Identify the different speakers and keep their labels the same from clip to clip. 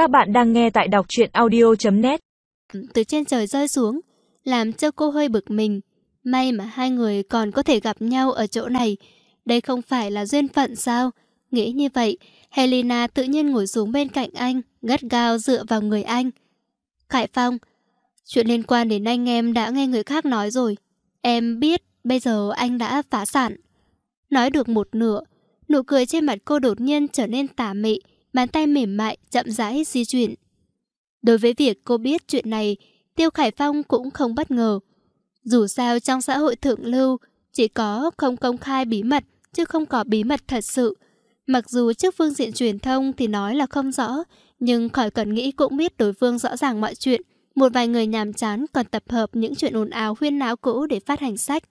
Speaker 1: Các bạn đang nghe tại đọc truyện audio.net
Speaker 2: Từ trên trời rơi xuống, làm cho cô hơi bực mình. May mà hai người còn có thể gặp nhau ở chỗ này. Đây không phải là duyên phận sao? Nghĩ như vậy, Helena tự nhiên ngồi xuống bên cạnh anh, gắt gao dựa vào người anh. Khải Phong, chuyện liên quan đến anh em đã nghe người khác nói rồi. Em biết bây giờ anh đã phá sản. Nói được một nửa, nụ cười trên mặt cô đột nhiên trở nên tà mị, bàn tay mềm mại, chậm rãi di chuyển. Đối với việc cô biết chuyện này, Tiêu Khải Phong cũng không bất ngờ. Dù sao trong xã hội thượng lưu, chỉ có không công khai bí mật, chứ không có bí mật thật sự. Mặc dù trước phương diện truyền thông thì nói là không rõ, nhưng khỏi cần nghĩ cũng biết đối phương rõ ràng mọi chuyện. Một vài người nhàm chán còn tập hợp những chuyện ồn ào huyên náo cũ để phát hành sách.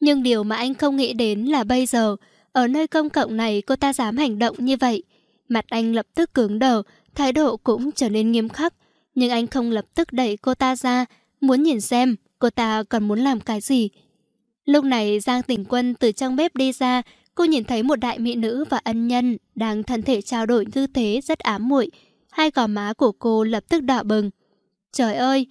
Speaker 2: Nhưng điều mà anh không nghĩ đến là bây giờ, ở nơi công cộng này cô ta dám hành động như vậy. Mặt anh lập tức cứng đờ, thái độ cũng trở nên nghiêm khắc. Nhưng anh không lập tức đẩy cô ta ra, muốn nhìn xem cô ta còn muốn làm cái gì. Lúc này Giang Tỉnh Quân từ trong bếp đi ra, cô nhìn thấy một đại mỹ nữ và ân nhân đang thân thể trao đổi tư thế rất ám muội. Hai gò má của cô lập tức đỏ bừng. Trời ơi,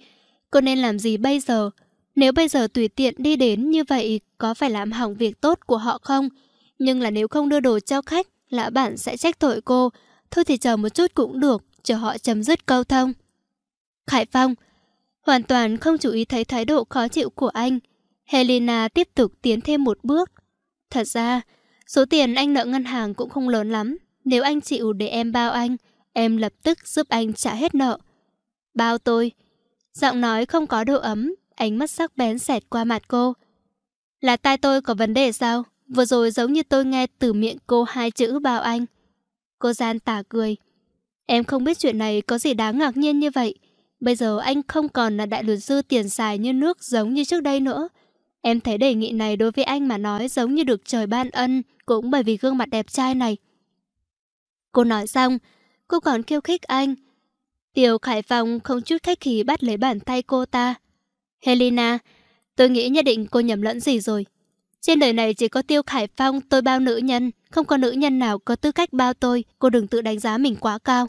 Speaker 2: cô nên làm gì bây giờ? Nếu bây giờ tùy tiện đi đến như vậy có phải làm hỏng việc tốt của họ không? Nhưng là nếu không đưa đồ cho khách, lão bản sẽ trách tội cô. Thôi thì chờ một chút cũng được, chờ họ chấm dứt câu thông. Khải Phong hoàn toàn không chú ý thấy thái độ khó chịu của anh. Helena tiếp tục tiến thêm một bước. Thật ra, số tiền anh nợ ngân hàng cũng không lớn lắm. Nếu anh chịu để em bao anh, em lập tức giúp anh trả hết nợ. Bao tôi. Giọng nói không có độ ấm, ánh mắt sắc bén xẹt qua mặt cô. Là tai tôi có vấn đề sao? Vừa rồi giống như tôi nghe từ miệng cô hai chữ bao anh. Cô gian tả cười. Em không biết chuyện này có gì đáng ngạc nhiên như vậy. Bây giờ anh không còn là đại luật sư tiền xài như nước giống như trước đây nữa. Em thấy đề nghị này đối với anh mà nói giống như được trời ban ân, cũng bởi vì gương mặt đẹp trai này. Cô nói xong, cô còn kêu khích anh. Tiểu Khải Phong không chút khách khí bắt lấy bàn tay cô ta. Helena, tôi nghĩ nhất định cô nhầm lẫn gì rồi. Trên đời này chỉ có Tiêu Khải Phong tôi bao nữ nhân, không có nữ nhân nào có tư cách bao tôi, cô đừng tự đánh giá mình quá cao.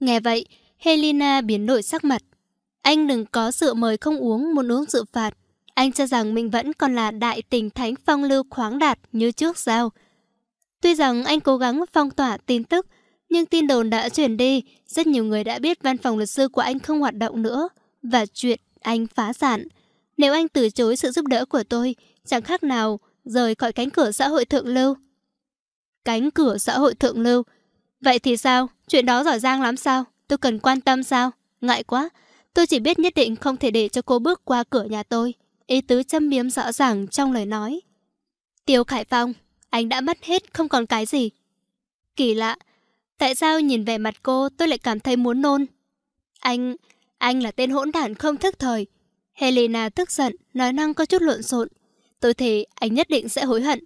Speaker 2: Nghe vậy, Helena biến đổi sắc mặt. Anh đừng có rượu mời không uống, muốn uống rượu phạt. Anh cho rằng mình vẫn còn là đại tình thánh phong lưu khoáng đạt như trước sao. Tuy rằng anh cố gắng phong tỏa tin tức, nhưng tin đồn đã chuyển đi, rất nhiều người đã biết văn phòng luật sư của anh không hoạt động nữa, và chuyện anh phá sản. Nếu anh từ chối sự giúp đỡ của tôi, chẳng khác nào rời khỏi cánh cửa xã hội thượng lưu. Cánh cửa xã hội thượng lưu? Vậy thì sao? Chuyện đó giỏi giang lắm sao? Tôi cần quan tâm sao? Ngại quá. Tôi chỉ biết nhất định không thể để cho cô bước qua cửa nhà tôi. Ý tứ châm biếm rõ ràng trong lời nói. Tiêu Khải Phong, anh đã mất hết không còn cái gì. Kỳ lạ, tại sao nhìn vẻ mặt cô tôi lại cảm thấy muốn nôn? Anh, anh là tên hỗn đản không thức thời. Helena tức giận, nói năng có chút lộn xộn. Tôi thề anh nhất định sẽ hối hận.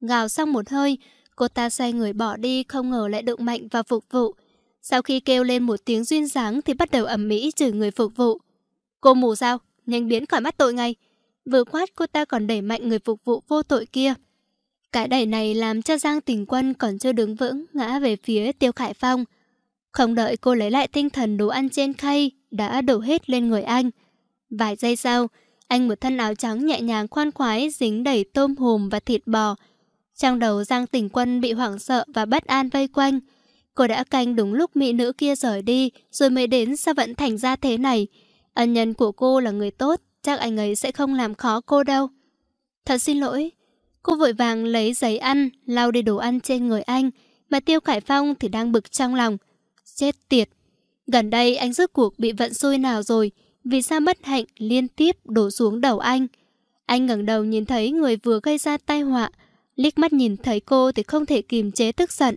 Speaker 2: Gào xong một hơi, cô ta xoay người bỏ đi không ngờ lại đụng mạnh vào phục vụ. Sau khi kêu lên một tiếng duyên dáng thì bắt đầu ẩm mỹ chửi người phục vụ. Cô mù sao? Nhanh biến khỏi mắt tội ngay. Vừa quát cô ta còn đẩy mạnh người phục vụ vô tội kia. Cái đẩy này làm cho Giang Tình Quân còn chưa đứng vững ngã về phía Tiêu Khải Phong. Không đợi cô lấy lại tinh thần đồ ăn trên khay đã đổ hết lên người anh. Vài giây sau, anh một thân áo trắng nhẹ nhàng khoan khoái dính đầy tôm hùm và thịt bò. Trong đầu Giang Tỉnh Quân bị hoảng sợ và bất an vây quanh. Cô đã canh đúng lúc mỹ nữ kia rời đi rồi mới đến sao vẫn thành ra thế này. Ân nhân của cô là người tốt, chắc anh ấy sẽ không làm khó cô đâu. Thật xin lỗi. Cô vội vàng lấy giấy ăn, lau đi đồ ăn trên người anh, mà Tiêu Khải Phong thì đang bực trong lòng. Chết tiệt. Gần đây anh rốt cuộc bị vận xui nào rồi, vì sao bất hạnh liên tiếp đổ xuống đầu anh. Anh ngẩng đầu nhìn thấy người vừa gây ra tai họa, liếc mắt nhìn thấy cô thì không thể kìm chế tức giận.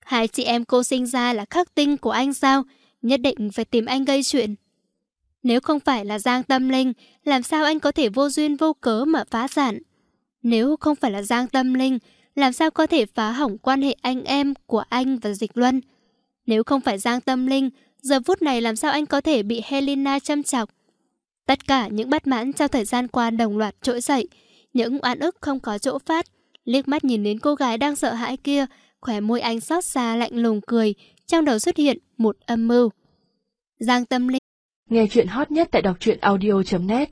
Speaker 2: Hai chị em cô sinh ra là khắc tinh của anh sao? Nhất định phải tìm anh gây chuyện. Nếu không phải là Giang Tâm Linh, làm sao anh có thể vô duyên vô cớ mà phá sản? Nếu không phải là Giang Tâm Linh, làm sao có thể phá hỏng quan hệ anh em của anh và Dịch Luân? Nếu không phải Giang Tâm Linh, Giờ phút này làm sao anh có thể bị Helena châm chọc? Tất cả những bất mãn trong thời gian qua đồng loạt trỗi dậy. Những oan ức không có chỗ phát. Liếc mắt nhìn đến cô gái đang sợ hãi kia, khỏe môi anh xót xa lạnh lùng cười, trong đầu xuất hiện một âm mưu. Giang Tâm Linh
Speaker 1: Nghe chuyện hot nhất tại đọc truyện audio.net